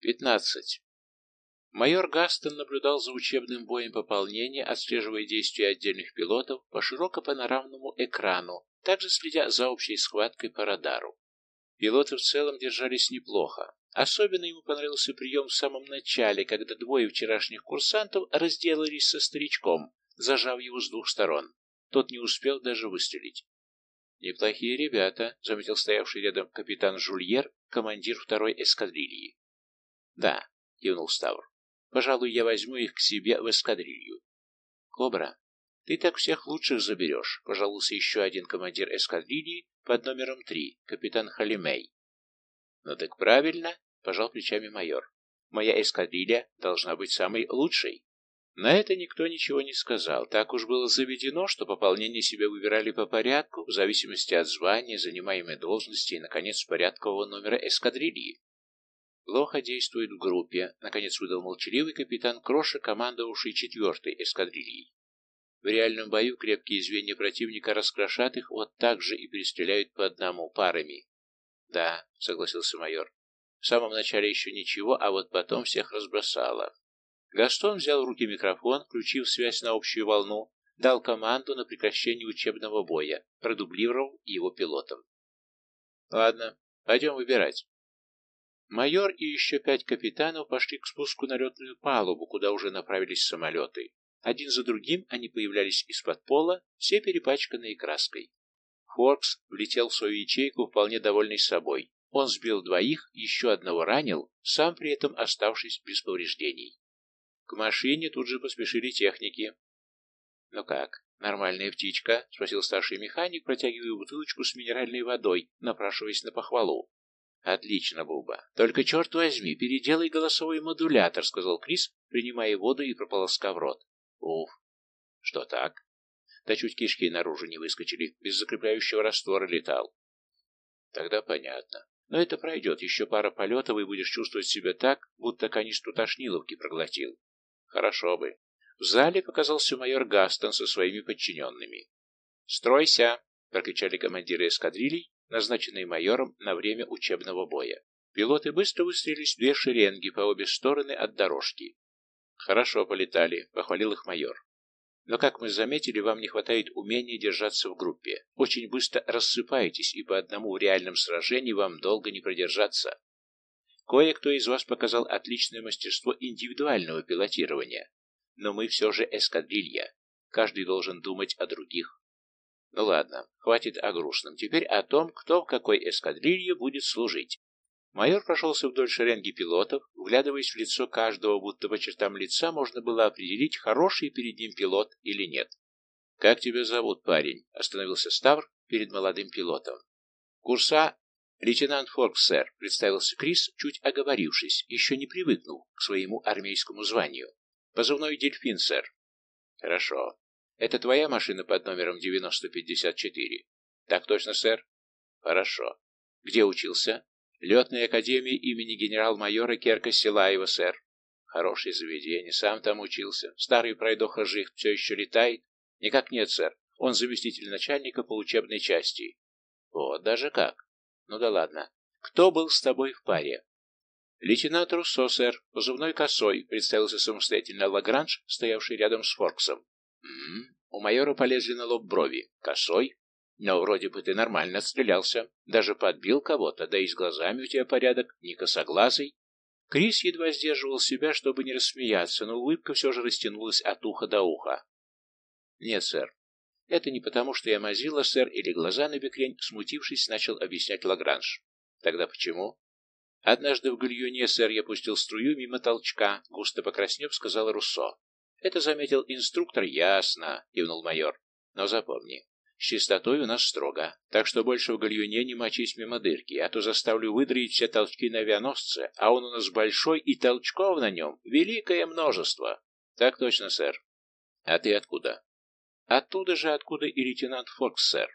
Пятнадцать. Майор Гастон наблюдал за учебным боем пополнения, отслеживая действия отдельных пилотов по широкопанорамному экрану, также следя за общей схваткой по радару. Пилоты в целом держались неплохо. Особенно ему понравился прием в самом начале, когда двое вчерашних курсантов разделались со старичком, зажав его с двух сторон. Тот не успел даже выстрелить. «Неплохие ребята», — заметил стоявший рядом капитан Жульер, командир второй эскадрильи. «Да», — кивнул Ставр. «Пожалуй, я возьму их к себе в эскадрилью». «Кобра, ты так всех лучших заберешь», — пожаловался еще один командир эскадрильи под номером три, капитан Халимей. «Ну так правильно», — пожал плечами майор. «Моя эскадрилья должна быть самой лучшей». На это никто ничего не сказал. Так уж было заведено, что пополнение себя выбирали по порядку, в зависимости от звания, занимаемой должности и, наконец, порядкового номера эскадрильи. Плохо действует в группе, наконец выдал молчаливый капитан Кроша, командовавший четвертой эскадрильей. В реальном бою крепкие звенья противника раскрошат их вот так же и перестреляют по одному, парами. Да, согласился майор. В самом начале еще ничего, а вот потом всех разбросало. Гастон взял в руки микрофон, включив связь на общую волну, дал команду на прекращение учебного боя, продублировав его пилотом. «Ладно, пойдем выбирать». Майор и еще пять капитанов пошли к спуску на летную палубу, куда уже направились самолеты. Один за другим они появлялись из-под пола, все перепачканные краской. Форкс влетел в свою ячейку, вполне довольный собой. Он сбил двоих, еще одного ранил, сам при этом оставшись без повреждений. К машине тут же поспешили техники. «Ну как, нормальная птичка?» — спросил старший механик, протягивая бутылочку с минеральной водой, напрашиваясь на похвалу. «Отлично, Буба. Только, черт возьми, переделай голосовой модулятор», — сказал Крис, принимая воду и прополоскав рот. «Уф. Что так?» Да чуть кишки наружу не выскочили, без закрепляющего раствора летал. Тогда понятно. Но это пройдет, еще пара полетов, и будешь чувствовать себя так, будто канистру тошниловки проглотил. Хорошо бы. В зале показался майор Гастон со своими подчиненными. «Стройся!» — прокричали командиры эскадрилей, назначенные майором на время учебного боя. Пилоты быстро выстроились в две шеренги по обе стороны от дорожки. «Хорошо полетали», — похвалил их майор. «Но, как мы заметили, вам не хватает умения держаться в группе. Очень быстро рассыпаетесь, и по одному в реальном сражении вам долго не продержаться. Кое-кто из вас показал отличное мастерство индивидуального пилотирования, но мы все же эскадрилья. Каждый должен думать о других. Ну ладно, хватит о грустном. Теперь о том, кто в какой эскадрилье будет служить. Майор прошелся вдоль шеренги пилотов, вглядываясь в лицо каждого, будто по чертам лица можно было определить, хороший перед ним пилот или нет. «Как тебя зовут, парень?» — остановился Ставр перед молодым пилотом. «Курса «Лейтенант Форкс, сэр», — представился Крис, чуть оговорившись, еще не привыкнув к своему армейскому званию. «Позывной «Дельфин», сэр». «Хорошо. Это твоя машина под номером 9054?» «Так точно, сэр». «Хорошо. Где учился?» «Летной академии имени генерал-майора Керка Силаева, сэр». «Хорошее заведение. Сам там учился. Старый пройдоха Жихт все еще летает?» «Никак нет, сэр. Он заместитель начальника по учебной части». «Вот даже как. Ну да ладно. Кто был с тобой в паре? Лейтенант Руссо, сэр, позывной косой, представился самостоятельно Лагранж, стоявший рядом с Форксом. М -м -м. У майора полезли на лоб брови. Косой? Но вроде бы ты нормально отстрелялся. Даже подбил кого-то, да и с глазами у тебя порядок, не косоглазый. Крис едва сдерживал себя, чтобы не рассмеяться, но улыбка все же растянулась от уха до уха. «Нет, сэр, это не потому, что я мазила, сэр, или глаза на бекрень, смутившись, начал объяснять Лагранж. Тогда почему? Однажды в гальюне, сэр, я пустил струю мимо толчка, густо покраснев, сказал Руссо. Это заметил инструктор, ясно, кивнул майор. Но запомни, с чистотой у нас строго, так что больше в гальюне не мочись мимо дырки, а то заставлю выдроить все толчки на авианосце, а он у нас большой, и толчков на нем великое множество. Так точно, сэр. А ты откуда? Оттуда же, откуда и лейтенант Фокс, сэр.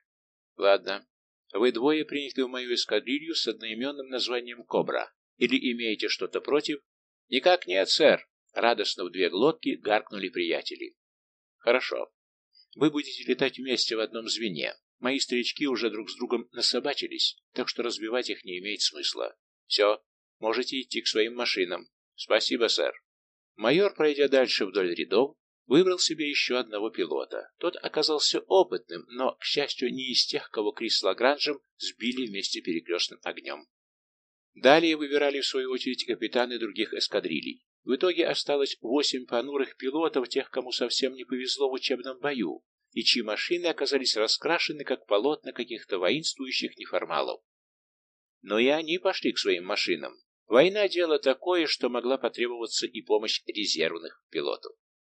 Ладно. Вы двое приняты в мою эскадрилью с одноименным названием «Кобра». Или имеете что-то против? Никак нет, сэр. Радостно в две глотки гаркнули приятели. Хорошо. Вы будете летать вместе в одном звене. Мои старички уже друг с другом насобачились, так что разбивать их не имеет смысла. Все. Можете идти к своим машинам. Спасибо, сэр. Майор, пройдя дальше вдоль рядов, выбрал себе еще одного пилота. Тот оказался опытным, но, к счастью, не из тех, кого Крис Лагранжем сбили вместе перекрестным огнем. Далее выбирали, в свою очередь, капитаны других эскадрилей. В итоге осталось восемь понурых пилотов, тех, кому совсем не повезло в учебном бою, и чьи машины оказались раскрашены, как полотна каких-то воинствующих неформалов. Но и они пошли к своим машинам. Война – дело такое, что могла потребоваться и помощь резервных пилотов.